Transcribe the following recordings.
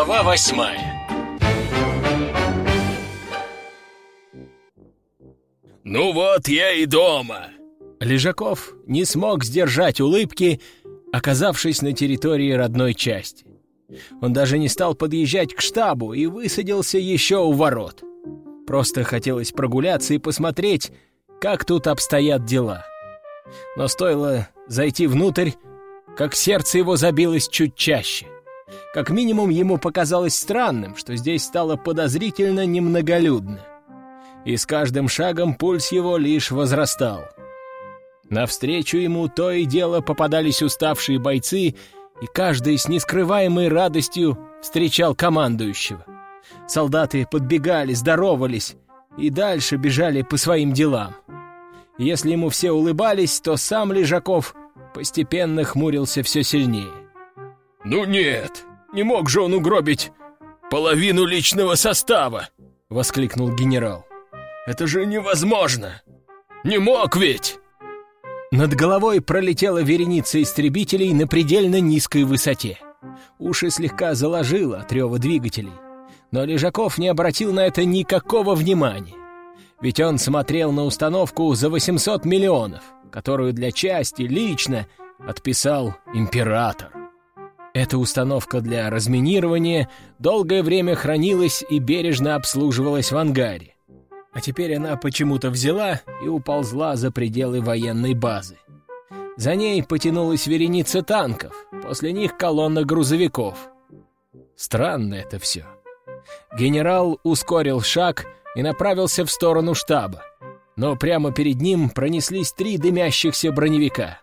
Глава восьмая «Ну вот, я и дома!» Лежаков не смог сдержать улыбки, оказавшись на территории родной части. Он даже не стал подъезжать к штабу и высадился еще у ворот. Просто хотелось прогуляться и посмотреть, как тут обстоят дела. Но стоило зайти внутрь, как сердце его забилось чуть чаще. Как минимум ему показалось странным, что здесь стало подозрительно немноголюдно. И с каждым шагом пульс его лишь возрастал. Навстречу ему то и дело попадались уставшие бойцы, и каждый с нескрываемой радостью встречал командующего. Солдаты подбегали, здоровались и дальше бежали по своим делам. Если ему все улыбались, то сам Лежаков постепенно хмурился все сильнее. «Ну нет, не мог же он угробить половину личного состава!» — воскликнул генерал. «Это же невозможно! Не мог ведь!» Над головой пролетела вереница истребителей на предельно низкой высоте. Уши слегка заложило от рева двигателей. Но Лежаков не обратил на это никакого внимания. Ведь он смотрел на установку за 800 миллионов, которую для части лично отписал император. Эта установка для разминирования долгое время хранилась и бережно обслуживалась в ангаре. А теперь она почему-то взяла и уползла за пределы военной базы. За ней потянулась вереница танков, после них колонна грузовиков. Странно это все. Генерал ускорил шаг и направился в сторону штаба. Но прямо перед ним пронеслись три дымящихся броневика.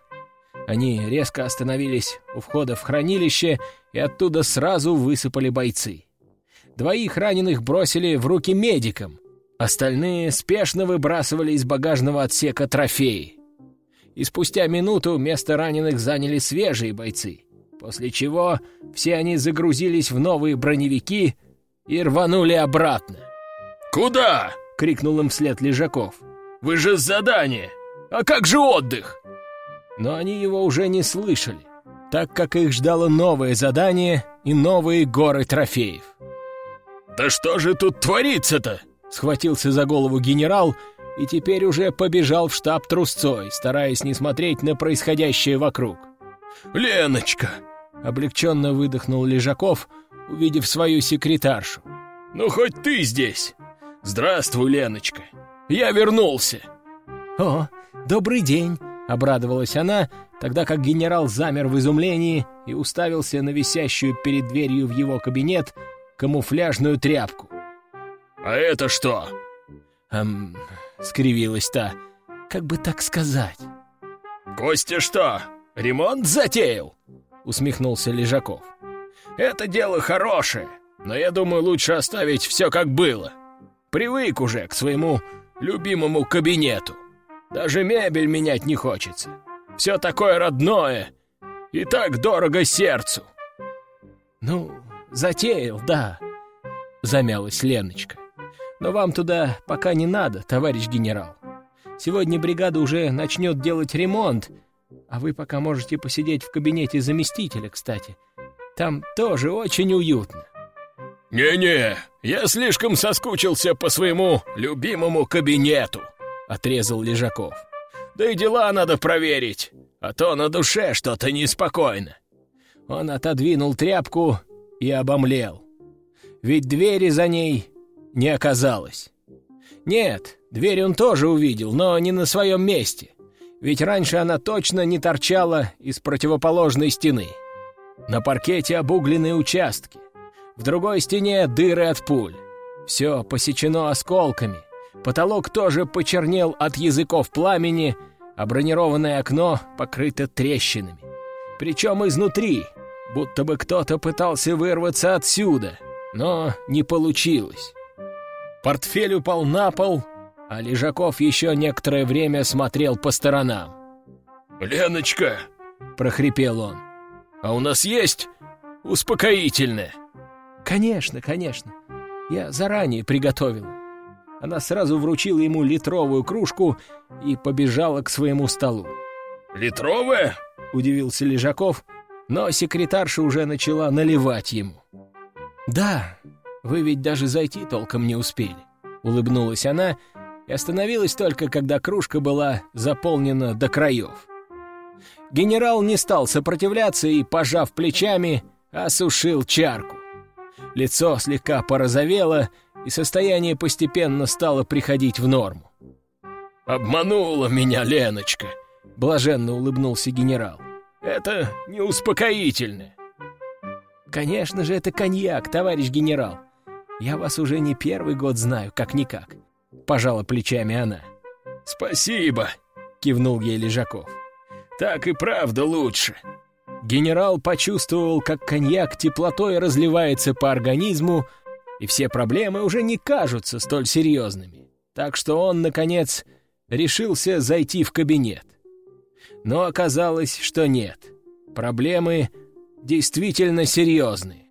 Они резко остановились у входа в хранилище, и оттуда сразу высыпали бойцы. Двоих раненых бросили в руки медикам, остальные спешно выбрасывали из багажного отсека трофеи. И спустя минуту место раненых заняли свежие бойцы, после чего все они загрузились в новые броневики и рванули обратно. «Куда?» — крикнул им вслед Лежаков. «Вы же с задания! А как же отдых?» Но они его уже не слышали, так как их ждало новое задание и новые горы трофеев. «Да что же тут творится-то?» — схватился за голову генерал и теперь уже побежал в штаб трусцой, стараясь не смотреть на происходящее вокруг. «Леночка!» — облегченно выдохнул Лежаков, увидев свою секретаршу. «Ну, хоть ты здесь! Здравствуй, Леночка! Я вернулся!» «О, добрый день!» — обрадовалась она, тогда как генерал замер в изумлении и уставился на висящую перед дверью в его кабинет камуфляжную тряпку. «А это что?» «Эм...» — скривилась та. «Как бы так сказать?» «Костя что, ремонт затеял?» — усмехнулся Лежаков. «Это дело хорошее, но я думаю, лучше оставить все как было. Привык уже к своему любимому кабинету. Даже мебель менять не хочется. Все такое родное и так дорого сердцу». «Ну, затеял, да», — замялась Леночка. «Но вам туда пока не надо, товарищ генерал. Сегодня бригада уже начнет делать ремонт, а вы пока можете посидеть в кабинете заместителя, кстати. Там тоже очень уютно». «Не-не, я слишком соскучился по своему любимому кабинету», — отрезал Лежаков. «Да и дела надо проверить, а то на душе что-то неспокойно». Он отодвинул тряпку и обомлел. Ведь двери за ней не оказалось. Нет, дверь он тоже увидел, но не на своем месте. Ведь раньше она точно не торчала из противоположной стены. На паркете обугленные участки. В другой стене дыры от пуль. Все посечено осколками. Потолок тоже почернел от языков пламени, а бронированное окно покрыто трещинами. Причем изнутри, будто бы кто-то пытался вырваться отсюда, но не получилось. Портфель упал на пол, а Лежаков еще некоторое время смотрел по сторонам. «Леночка!» — прохрипел он. «А у нас есть успокоительное?» «Конечно, конечно. Я заранее приготовила». Она сразу вручила ему литровую кружку и побежала к своему столу. «Литровая?» — удивился Лежаков, но секретарша уже начала наливать ему. «Да, вы ведь даже зайти толком не успели», — улыбнулась она и остановилась только, когда кружка была заполнена до краев. Генерал не стал сопротивляться и, пожав плечами, осушил чарку. Лицо слегка порозовело, и состояние постепенно стало приходить в норму. «Обманула меня Леночка!» — блаженно улыбнулся генерал. «Это не успокоительное». «Конечно же, это коньяк, товарищ генерал. Я вас уже не первый год знаю, как-никак», — пожала плечами она. «Спасибо», — кивнул ей Лежаков. «Так и правда лучше». Генерал почувствовал, как коньяк теплотой разливается по организму, и все проблемы уже не кажутся столь серьезными. Так что он, наконец, решился зайти в кабинет. Но оказалось, что нет. Проблемы действительно серьезные.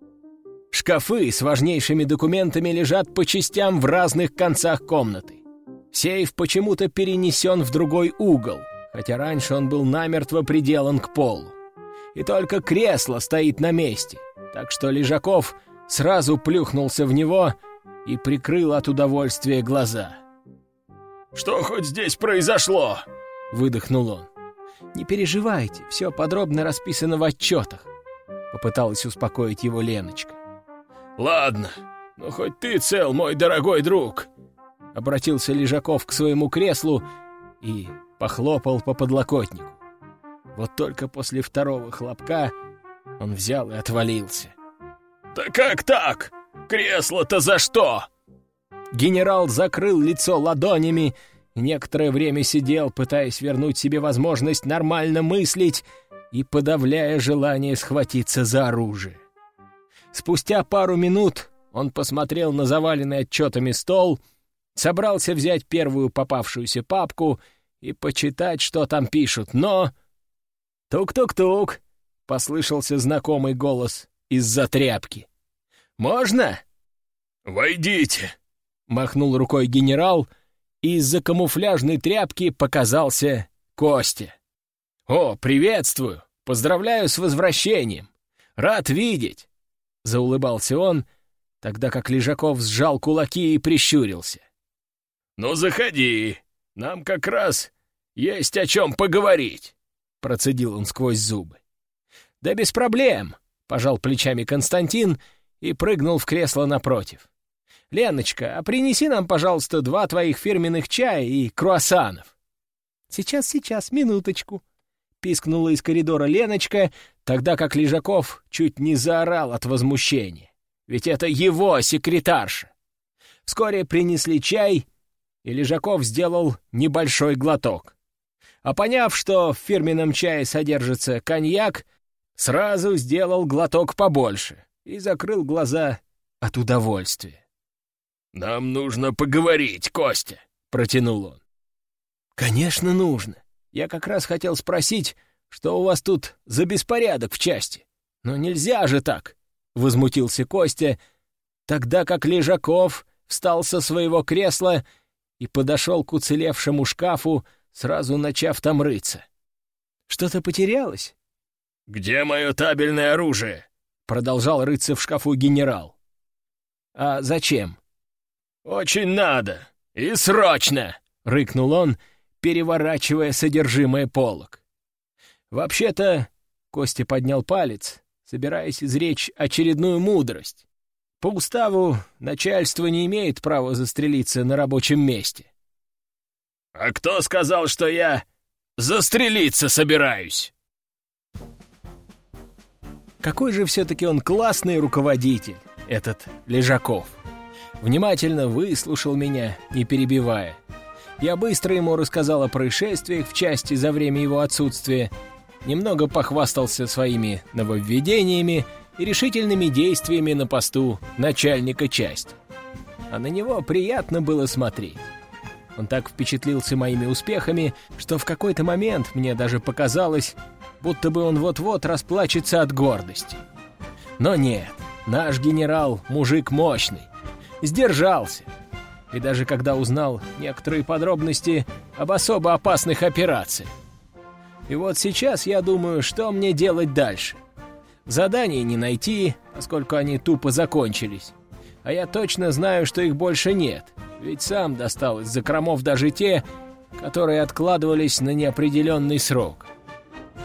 Шкафы с важнейшими документами лежат по частям в разных концах комнаты. Сейф почему-то перенесен в другой угол, хотя раньше он был намертво приделан к полу. И только кресло стоит на месте, так что Лежаков сразу плюхнулся в него и прикрыл от удовольствия глаза. «Что хоть здесь произошло?» — выдохнул он. «Не переживайте, все подробно расписано в отчетах», — попыталась успокоить его Леночка. «Ладно, но хоть ты цел, мой дорогой друг!» Обратился Лежаков к своему креслу и похлопал по подлокотнику. Вот только после второго хлопка он взял и отвалился. «Да как так? Кресло-то за что?» Генерал закрыл лицо ладонями и некоторое время сидел, пытаясь вернуть себе возможность нормально мыслить и подавляя желание схватиться за оружие. Спустя пару минут он посмотрел на заваленный отчетами стол, собрался взять первую попавшуюся папку и почитать, что там пишут, но... «Тук-тук-тук!» — послышался знакомый голос из-за тряпки. «Можно?» «Войдите!» — махнул рукой генерал, и из-за камуфляжной тряпки показался Костя. «О, приветствую! Поздравляю с возвращением! Рад видеть! заулыбался он, тогда как Лежаков сжал кулаки и прищурился. «Ну, заходи, нам как раз есть о чем поговорить», — процедил он сквозь зубы. «Да без проблем», — пожал плечами Константин и прыгнул в кресло напротив. «Леночка, а принеси нам, пожалуйста, два твоих фирменных чая и круассанов». «Сейчас, сейчас, минуточку», — пискнула из коридора Леночка, тогда как Лежаков чуть не заорал от возмущения. Ведь это его секретарша. Вскоре принесли чай, и Лежаков сделал небольшой глоток. А поняв, что в фирменном чае содержится коньяк, сразу сделал глоток побольше и закрыл глаза от удовольствия. «Нам нужно поговорить, Костя», — протянул он. «Конечно, нужно. Я как раз хотел спросить, что у вас тут за беспорядок в части. Но нельзя же так!» — возмутился Костя, тогда как Лежаков встал со своего кресла и подошел к уцелевшему шкафу, сразу начав там рыться. «Что-то потерялось?» «Где мое табельное оружие?» — продолжал рыться в шкафу генерал. «А зачем?» «Очень надо и срочно!» — рыкнул он, переворачивая содержимое полок. «Вообще-то...» — Костя поднял палец, собираясь изречь очередную мудрость. «По уставу начальство не имеет права застрелиться на рабочем месте». «А кто сказал, что я застрелиться собираюсь?» Какой же все-таки он классный руководитель, этот Лежаков. Внимательно выслушал меня, не перебивая. Я быстро ему рассказал о происшествиях в части за время его отсутствия, немного похвастался своими нововведениями и решительными действиями на посту начальника части. А на него приятно было смотреть. Он так впечатлился моими успехами, что в какой-то момент мне даже показалось, будто бы он вот-вот расплачется от гордости. Но нет, наш генерал — мужик мощный. Сдержался — и даже когда узнал некоторые подробности об особо опасных операциях. И вот сейчас я думаю, что мне делать дальше. Заданий не найти, поскольку они тупо закончились. А я точно знаю, что их больше нет, ведь сам достал из закромов даже те, которые откладывались на неопределенный срок.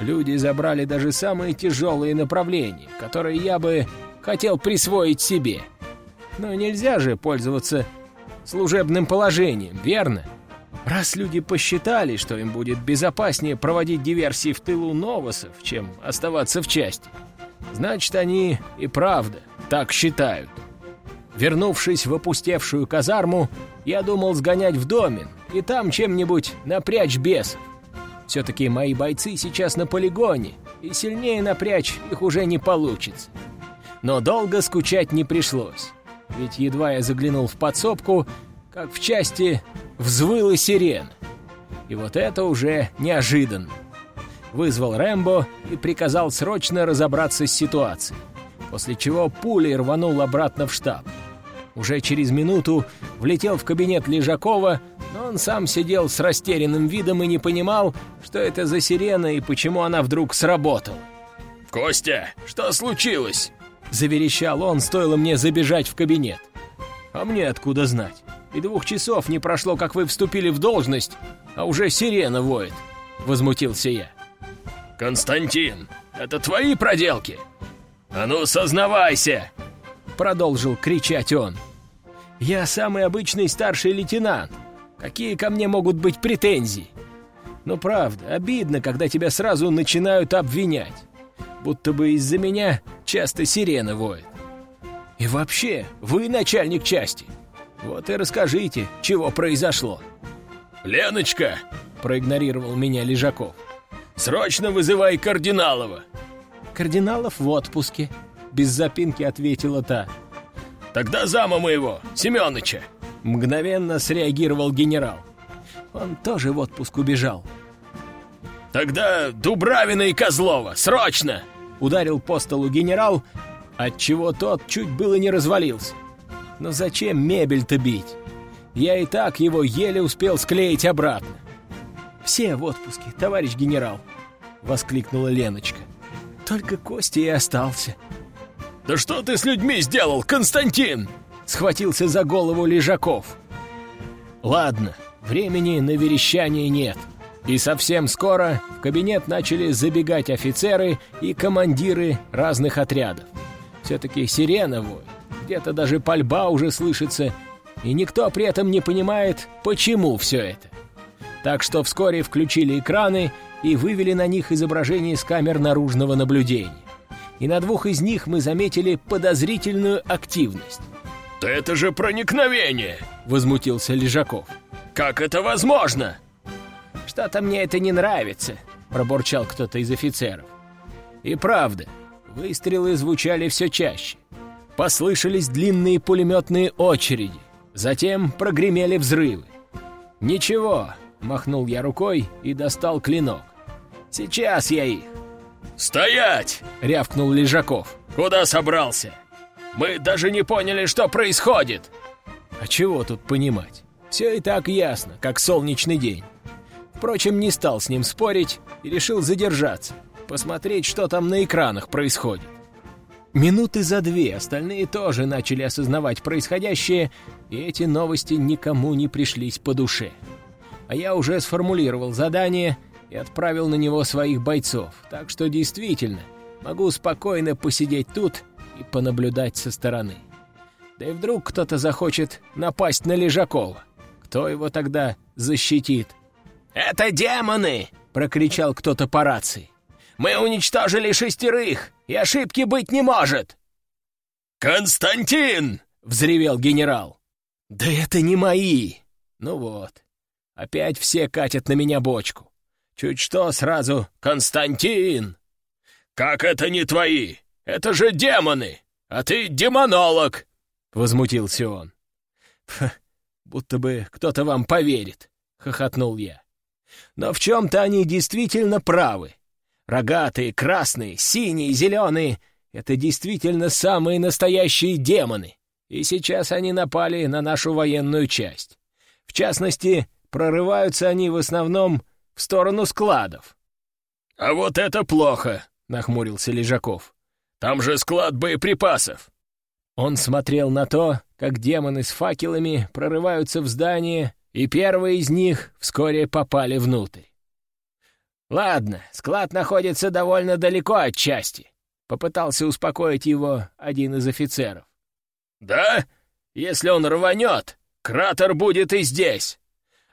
Люди забрали даже самые тяжелые направления, которые я бы хотел присвоить себе. Но нельзя же пользоваться служебным положением, верно? Раз люди посчитали, что им будет безопаснее проводить диверсии в тылу новосов, чем оставаться в части, значит, они и правда так считают. Вернувшись в опустевшую казарму, я думал сгонять в домен и там чем-нибудь напрячь бесов. Все-таки мои бойцы сейчас на полигоне, и сильнее напрячь их уже не получится. Но долго скучать не пришлось, ведь едва я заглянул в подсобку, как в части взвыла сирена. И вот это уже неожиданно. Вызвал Рэмбо и приказал срочно разобраться с ситуацией, после чего пулей рванул обратно в штаб. Уже через минуту влетел в кабинет Лежакова, но он сам сидел с растерянным видом и не понимал, что это за сирена и почему она вдруг сработала. «Костя, что случилось?» — заверещал он, стоило мне забежать в кабинет. «А мне откуда знать? И двух часов не прошло, как вы вступили в должность, а уже сирена воет», — возмутился я. «Константин, это твои проделки? А ну, сознавайся!» Продолжил кричать он. «Я самый обычный старший лейтенант. Какие ко мне могут быть претензии? Но правда, обидно, когда тебя сразу начинают обвинять. Будто бы из-за меня часто сирена воет. И вообще, вы начальник части. Вот и расскажите, чего произошло». «Леночка!» — проигнорировал меня Лежаков. «Срочно вызывай Кардиналова!» «Кардиналов в отпуске», — без запинки ответила та. «Тогда зама моего, Семёныча!» — мгновенно среагировал генерал. Он тоже в отпуск убежал. «Тогда Дубравина и Козлова, срочно!» — ударил по столу генерал, отчего тот чуть было не развалился. Но зачем мебель-то бить? Я и так его еле успел склеить обратно. «Все в отпуске, товарищ генерал!» — воскликнула Леночка. «Только Костя и остался». «Да что ты с людьми сделал, Константин?» — схватился за голову Лежаков. «Ладно, времени на верещание нет». И совсем скоро в кабинет начали забегать офицеры и командиры разных отрядов. Все-таки сирена где-то даже пальба уже слышится, и никто при этом не понимает, почему все это. Так что вскоре включили экраны и вывели на них изображение с камер наружного наблюдения. И на двух из них мы заметили подозрительную активность. «Да это же проникновение!» — возмутился Лежаков. «Как это возможно?» «Что-то мне это не нравится», — пробурчал кто-то из офицеров. И правда, выстрелы звучали все чаще. Послышались длинные пулеметные очереди. Затем прогремели взрывы. «Ничего», — махнул я рукой и достал клинок. «Сейчас я их». «Стоять!» — рявкнул Лежаков. «Куда собрался? Мы даже не поняли, что происходит!» «А чего тут понимать? Все и так ясно, как солнечный день». Впрочем, не стал с ним спорить и решил задержаться, посмотреть, что там на экранах происходит. Минуты за две остальные тоже начали осознавать происходящее, и эти новости никому не пришлись по душе. А я уже сформулировал задание и отправил на него своих бойцов, так что действительно могу спокойно посидеть тут и понаблюдать со стороны. Да и вдруг кто-то захочет напасть на Лежакова. Кто его тогда защитит? «Это демоны!» — прокричал кто-то по рации. «Мы уничтожили шестерых, и ошибки быть не может!» «Константин!» — взревел генерал. «Да это не мои!» Ну вот, опять все катят на меня бочку. Чуть что сразу «Константин!» «Как это не твои? Это же демоны! А ты демонолог!» — возмутился он. «Будто бы кто-то вам поверит», — хохотнул я. «Но в чем-то они действительно правы. Рогатые, красные, синие, зеленые — это действительно самые настоящие демоны. И сейчас они напали на нашу военную часть. В частности, прорываются они в основном в сторону складов. «А вот это плохо!» — нахмурился Лежаков. Там же склад боеприпасов!» Он смотрел на то, как демоны с факелами прорываются в здание, и первые из них вскоре попали внутрь. «Ладно, склад находится довольно далеко от части», — попытался успокоить его один из офицеров. «Да? Если он рванет, кратер будет и здесь.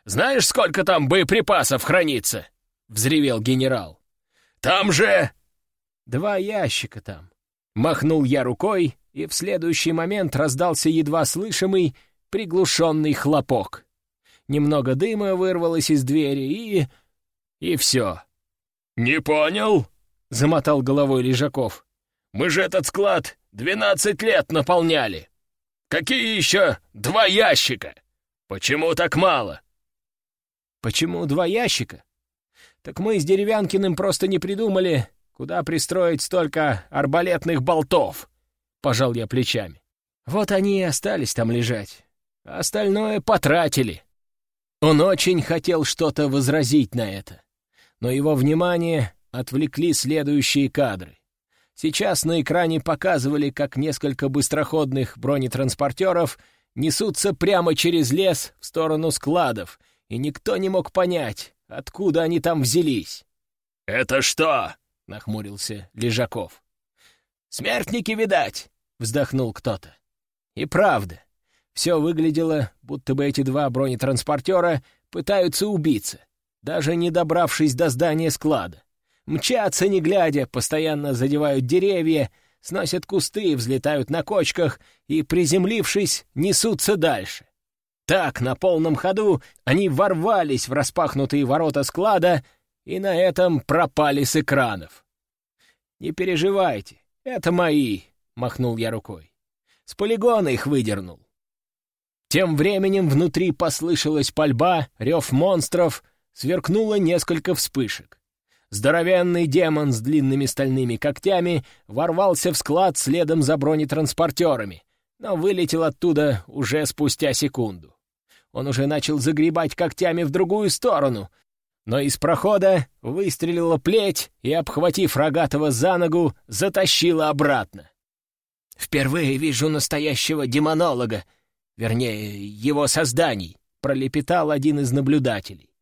Знаешь, сколько там боеприпасов хранится?» — взревел генерал. «Там же...» «Два ящика там», — махнул я рукой, и в следующий момент раздался едва слышимый, приглушенный хлопок. Немного дыма вырвалось из двери, и... и все. «Не понял?» — замотал головой Лежаков. «Мы же этот склад двенадцать лет наполняли. Какие еще два ящика? Почему так мало?» «Почему два ящика? Так мы с Деревянкиным просто не придумали, куда пристроить столько арбалетных болтов», — пожал я плечами. «Вот они и остались там лежать. Остальное потратили». Он очень хотел что-то возразить на это, но его внимание отвлекли следующие кадры. Сейчас на экране показывали, как несколько быстроходных бронетранспортеров несутся прямо через лес в сторону складов, и никто не мог понять, откуда они там взялись. «Это что?» — нахмурился Лежаков. «Смертники, видать!» — вздохнул кто-то. И правда, все выглядело, будто бы эти два бронетранспортера пытаются убиться, даже не добравшись до здания склада. Мчатся, не глядя, постоянно задевают деревья, сносят кусты, взлетают на кочках и, приземлившись, несутся дальше. Так, на полном ходу, они ворвались в распахнутые ворота склада и на этом пропали с экранов. «Не переживайте, это мои», — махнул я рукой. «С полигона их выдернул». Тем временем внутри послышалась пальба, рев монстров, сверкнуло несколько вспышек. Здоровенный демон с длинными стальными когтями ворвался в склад следом за бронетранспортерами, но вылетел оттуда уже спустя секунду. Он уже начал загребать когтями в другую сторону, но из прохода выстрелила плеть и, обхватив рогатого за ногу, затащила обратно. «Впервые вижу настоящего демонолога», вернее, его созданий», — пролепетал один из наблюдателей.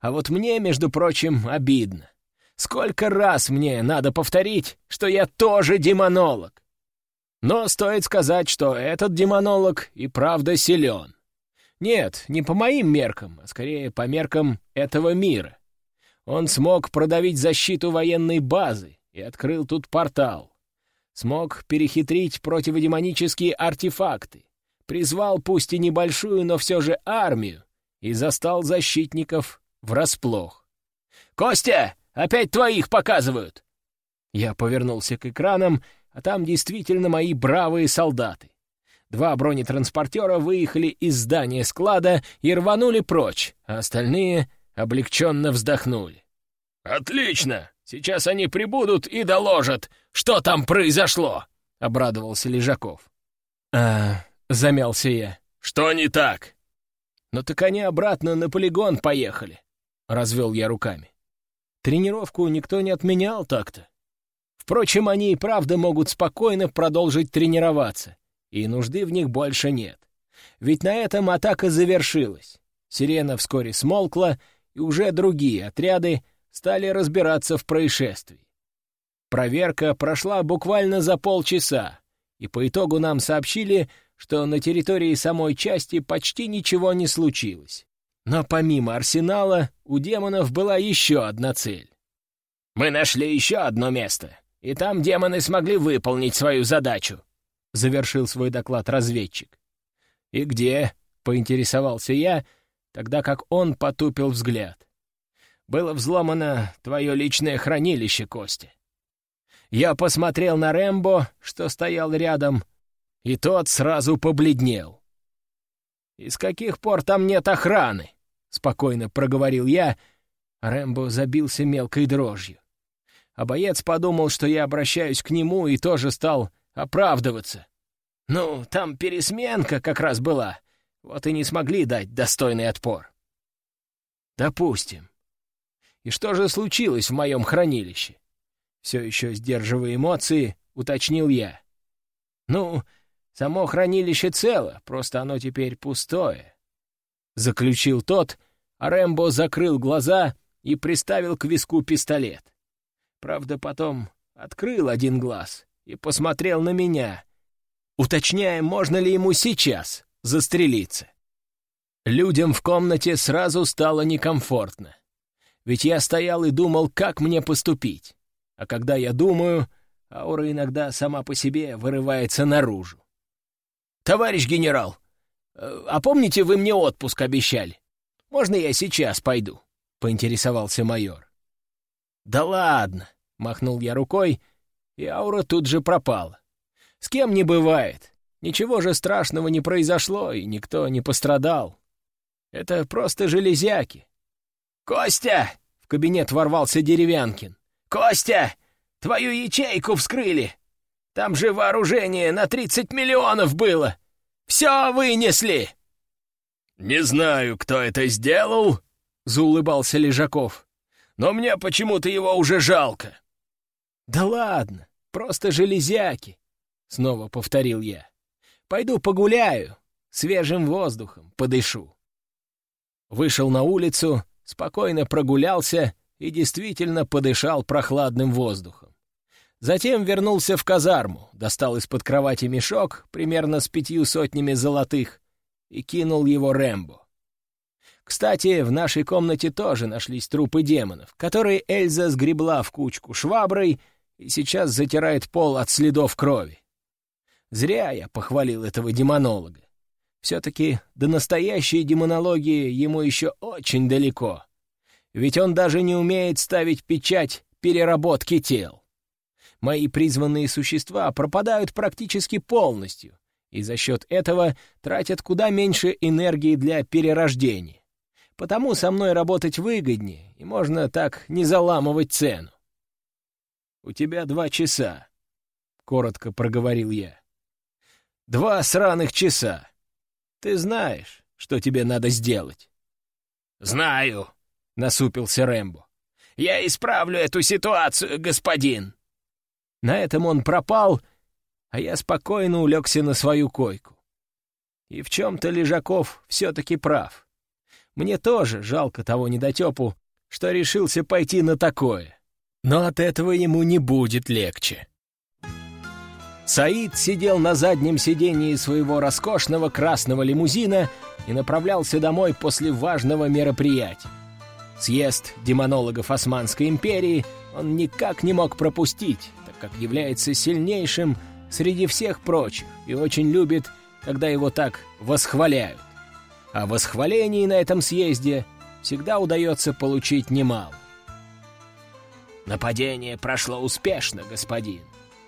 «А вот мне, между прочим, обидно. Сколько раз мне надо повторить, что я тоже демонолог? Но стоит сказать, что этот демонолог и правда силен. Нет, не по моим меркам, а скорее по меркам этого мира. Он смог продавить защиту военной базы и открыл тут портал. Смог перехитрить противодемонические артефакты призвал пусть и небольшую, но все же армию и застал защитников врасплох. «Костя, опять твоих показывают!» Я повернулся к экранам, а там действительно мои бравые солдаты. Два бронетранспортера выехали из здания склада и рванули прочь, а остальные облегченно вздохнули. «Отлично! Сейчас они прибудут и доложат, что там произошло!» — обрадовался Лежаков. «А Замялся я. «Что не так?» «Ну так они обратно на полигон поехали», — развел я руками. Тренировку никто не отменял так-то. Впрочем, они и правда могут спокойно продолжить тренироваться, и нужды в них больше нет. Ведь на этом атака завершилась. Сирена вскоре смолкла, и уже другие отряды стали разбираться в происшествии. Проверка прошла буквально за полчаса, и по итогу нам сообщили, что на территории самой части почти ничего не случилось. Но помимо арсенала у демонов была еще одна цель. «Мы нашли еще одно место, и там демоны смогли выполнить свою задачу», — завершил свой доклад разведчик. «И где?» — поинтересовался я, тогда как он потупил взгляд. «Было взломано твое личное хранилище, Костя». Я посмотрел на Рэмбо, что стоял рядом, и тот сразу побледнел. «Из каких пор там нет охраны?» — спокойно проговорил я. Рэмбо забился мелкой дрожью. А боец подумал, что я обращаюсь к нему, и тоже стал оправдываться. «Ну, там пересменка как раз была, вот и не смогли дать достойный отпор». «Допустим. И что же случилось в моем хранилище?» Все еще сдерживая эмоции, — уточнил я. «Ну, само хранилище цело, просто оно теперь пустое», — заключил тот, а Рэмбо закрыл глаза и приставил к виску пистолет. Правда, потом открыл один глаз и посмотрел на меня, уточняя, можно ли ему сейчас застрелиться. Людям в комнате сразу стало некомфортно. Ведь я стоял и думал, как мне поступить. А когда я думаю, аура иногда сама по себе вырывается наружу. «Товарищ генерал, э, а помните, вы мне отпуск обещали? Можно я сейчас пойду?» — поинтересовался майор. «Да ладно!» — махнул я рукой, и аура тут же пропала. «С кем не бывает. Ничего же страшного не произошло, и никто не пострадал. Это просто железяки. «Костя!» — в кабинет ворвался Деревянкин. «Костя! Твою ячейку вскрыли! Там же вооружение на тридцать миллионов было! Все вынесли!» «Не знаю, кто это сделал», — заулыбался Лежаков. «Но мне почему-то его уже жалко». «Да ладно, просто железяки», — снова повторил я. «Пойду погуляю, свежим воздухом подышу». Вышел на улицу, спокойно прогулялся и действительно подышал прохладным воздухом. Затем вернулся в казарму, достал из-под кровати мешок, примерно с пятью сотнями золотых, и кинул его Рэмбо. Кстати, в нашей комнате тоже нашлись трупы демонов, которые Эльза сгребла в кучку шваброй и сейчас затирает пол от следов крови. Зря я похвалил этого демонолога. Все-таки до настоящей демонологии ему еще очень далеко. Ведь он даже не умеет ставить печать переработки тел. Мои призванные существа пропадают практически полностью, и за счет этого тратят куда меньше энергии для перерождения. Потому со мной работать выгоднее, и можно так не заламывать цену. «У тебя два часа», — коротко проговорил я. «Два сраных часа. Ты знаешь, что тебе надо сделать?» «Знаю», — насупился Рэмбо. «Я исправлю эту ситуацию, господин!» На этом он пропал, а я спокойно улегся на свою койку. И в чем-то Лежаков все-таки прав. Мне тоже жалко того недотепу, что решился пойти на такое. Но от этого ему не будет легче. Саид сидел на заднем сидении своего роскошного красного лимузина и направлялся домой после важного мероприятия. Съезд демонологов Османской империи он никак не мог пропустить, так как является сильнейшим среди всех прочих и очень любит, когда его так восхваляют. А восхвалений на этом съезде всегда удается получить немало. «Нападение прошло успешно, господин»,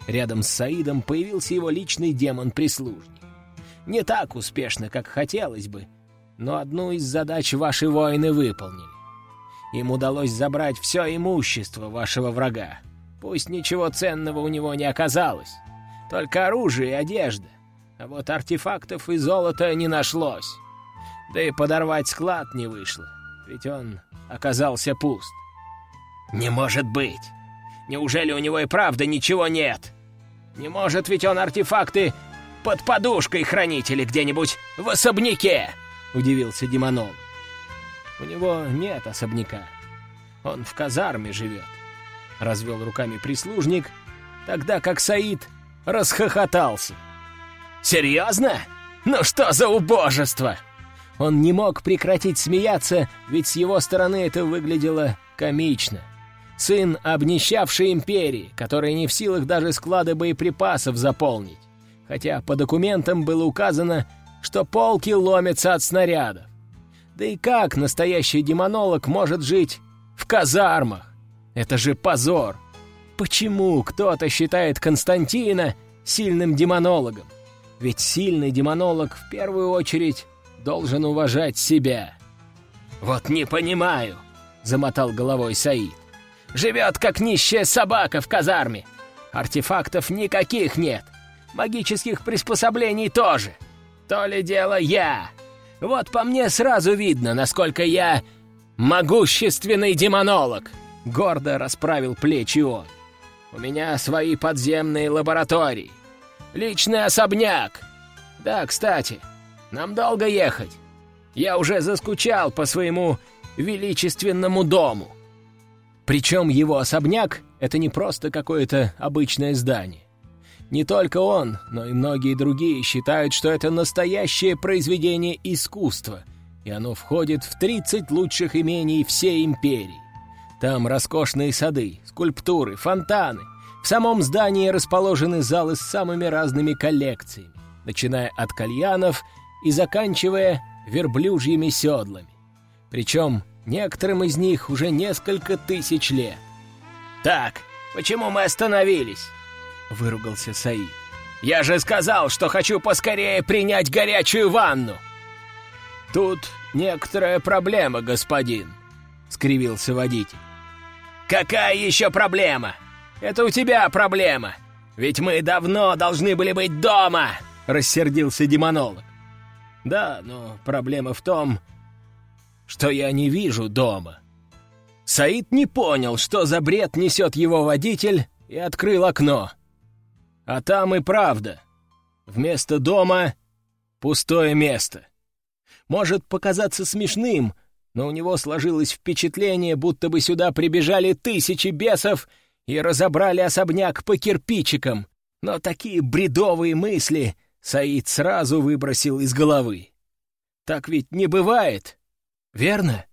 Рядом с Саидом появился его личный демон-прислужник. Не так успешно, как хотелось бы, но одну из задач ваши воины выполнили. Им удалось забрать все имущество вашего врага. Пусть ничего ценного у него не оказалось, только оружие и одежда. А вот артефактов и золота не нашлось. Да и подорвать склад не вышло, ведь он оказался пуст. «Не может быть! Неужели у него и правда ничего нет? Не может ведь он артефакты под подушкой хранить или где-нибудь в особняке?» — удивился Демонол. «У него нет особняка. Он в казарме живет», — развел руками прислужник, тогда как Саид расхохотался. «Серьезно? Ну что за убожество!» Он не мог прекратить смеяться, ведь с его стороны это выглядело комично сын обнищавшей империи, которая не в силах даже склады боеприпасов заполнить, хотя по документам было указано, что полки ломятся от снарядов. Да и как настоящий демонолог может жить в казармах? Это же позор! Почему кто-то считает Константина сильным демонологом? Ведь сильный демонолог в первую очередь должен уважать себя. «Вот не понимаю», — замотал головой Саид. Живет, как нищая собака в казарме. Артефактов никаких нет. Магических приспособлений тоже. То ли дело я. Вот по мне сразу видно, насколько я могущественный демонолог. Гордо расправил плечи он. У меня свои подземные лаборатории. Личный особняк. Да, кстати, нам долго ехать. Я уже заскучал по своему величественному дому. Причем его особняк — это не просто какое-то обычное здание. Не только он, но и многие другие считают, что это настоящее произведение искусства, и оно входит в 30 лучших имений всей империи. Там роскошные сады, скульптуры, фонтаны. В самом здании расположены залы с самыми разными коллекциями, начиная от кальянов и заканчивая верблюжьими седлами. Причем некоторым из них уже несколько тысяч лет. «Так, почему мы остановились?» — выругался Саид. «Я же сказал, что хочу поскорее принять горячую ванну!» «Тут некоторая проблема, господин», — скривился водитель. «Какая еще проблема? Это у тебя проблема! Ведь мы давно должны были быть дома!» — рассердился демонолог. «Да, но проблема в том, что я не вижу дома». Саид не понял, что за бред несет его водитель, и открыл окно. А там и правда. Вместо дома — пустое место. Может показаться смешным, но у него сложилось впечатление, будто бы сюда прибежали тысячи бесов и разобрали особняк по кирпичикам. Но такие бредовые мысли Саид сразу выбросил из головы. Так ведь не бывает, верно?